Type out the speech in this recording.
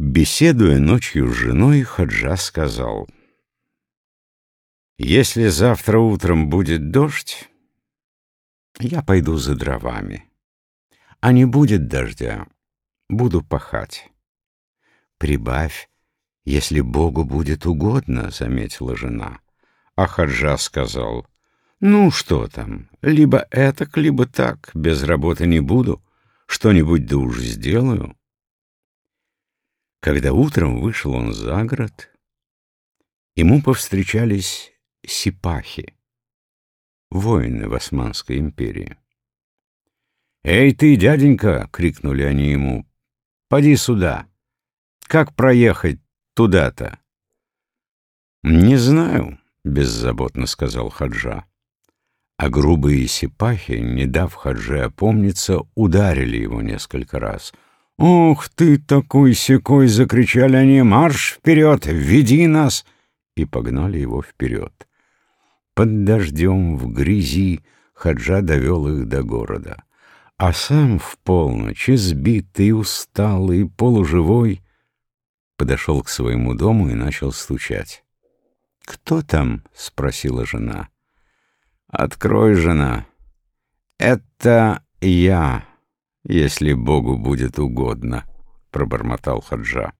Беседуя ночью с женой, Хаджа сказал, «Если завтра утром будет дождь, я пойду за дровами, а не будет дождя, буду пахать». «Прибавь, если Богу будет угодно», — заметила жена. А Хаджа сказал, «Ну, что там, либо этак, либо так, без работы не буду, что-нибудь да уж сделаю». Когда утром вышел он за город, ему повстречались сипахи, воины в Османской империи. «Эй ты, дяденька!» — крикнули они ему. «Поди сюда! Как проехать туда-то?» «Не знаю», — беззаботно сказал Хаджа. А грубые сипахи, не дав Хадже опомниться, ударили его несколько раз — «Ух ты, такой-сякой!» — закричали они. «Марш вперед! Веди нас!» И погнали его вперед. Под дождем, в грязи, Хаджа довел их до города. А сам в полночь, избитый, усталый, полуживой, подошел к своему дому и начал стучать. «Кто там?» — спросила жена. «Открой, жена. Это я» если Богу будет угодно, — пробормотал Хаджа.